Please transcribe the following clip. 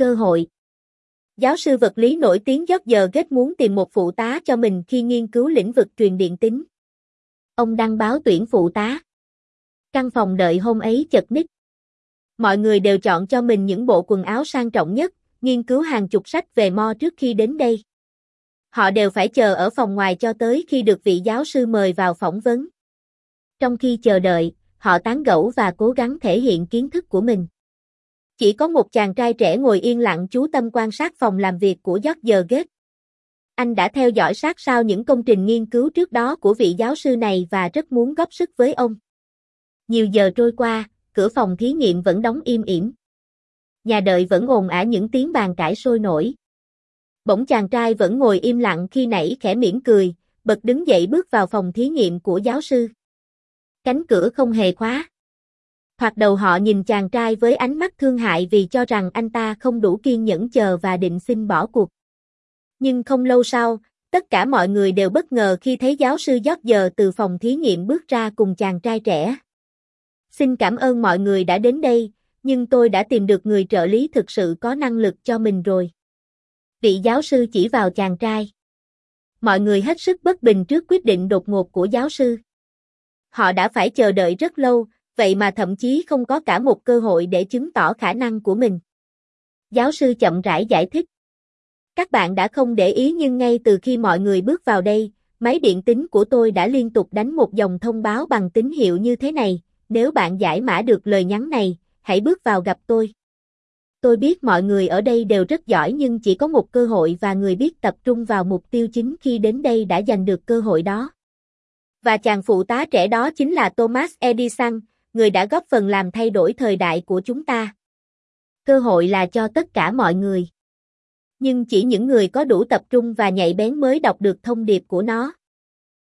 Cơ hội Giáo sư vật lý nổi tiếng giờ ghét muốn tìm một phụ tá cho mình khi nghiên cứu lĩnh vực truyền điện tính. Ông đăng báo tuyển phụ tá. Căn phòng đợi hôm ấy chật ních. Mọi người đều chọn cho mình những bộ quần áo sang trọng nhất, nghiên cứu hàng chục sách về mo trước khi đến đây. Họ đều phải chờ ở phòng ngoài cho tới khi được vị giáo sư mời vào phỏng vấn. Trong khi chờ đợi, họ tán gẫu và cố gắng thể hiện kiến thức của mình. Chỉ có một chàng trai trẻ ngồi yên lặng chú tâm quan sát phòng làm việc của George ghét Anh đã theo dõi sát sao những công trình nghiên cứu trước đó của vị giáo sư này và rất muốn góp sức với ông. Nhiều giờ trôi qua, cửa phòng thí nghiệm vẫn đóng im ỉm. Nhà đợi vẫn ồn ả những tiếng bàn cãi sôi nổi. Bỗng chàng trai vẫn ngồi im lặng khi nãy khẽ mỉm cười, bật đứng dậy bước vào phòng thí nghiệm của giáo sư. Cánh cửa không hề khóa. Thoạt đầu họ nhìn chàng trai với ánh mắt thương hại vì cho rằng anh ta không đủ kiên nhẫn chờ và định xin bỏ cuộc. Nhưng không lâu sau, tất cả mọi người đều bất ngờ khi thấy giáo sư George từ phòng thí nghiệm bước ra cùng chàng trai trẻ. Xin cảm ơn mọi người đã đến đây, nhưng tôi đã tìm được người trợ lý thực sự có năng lực cho mình rồi. Vị giáo sư chỉ vào chàng trai. Mọi người hết sức bất bình trước quyết định đột ngột của giáo sư. Họ đã phải chờ đợi rất lâu, vậy mà thậm chí không có cả một cơ hội để chứng tỏ khả năng của mình. Giáo sư chậm rãi giải thích. Các bạn đã không để ý nhưng ngay từ khi mọi người bước vào đây, máy điện tính của tôi đã liên tục đánh một dòng thông báo bằng tín hiệu như thế này, nếu bạn giải mã được lời nhắn này, hãy bước vào gặp tôi. Tôi biết mọi người ở đây đều rất giỏi nhưng chỉ có một cơ hội và người biết tập trung vào mục tiêu chính khi đến đây đã giành được cơ hội đó. Và chàng phụ tá trẻ đó chính là Thomas Edison, người đã góp phần làm thay đổi thời đại của chúng ta. Cơ hội là cho tất cả mọi người. Nhưng chỉ những người có đủ tập trung và nhạy bén mới đọc được thông điệp của nó.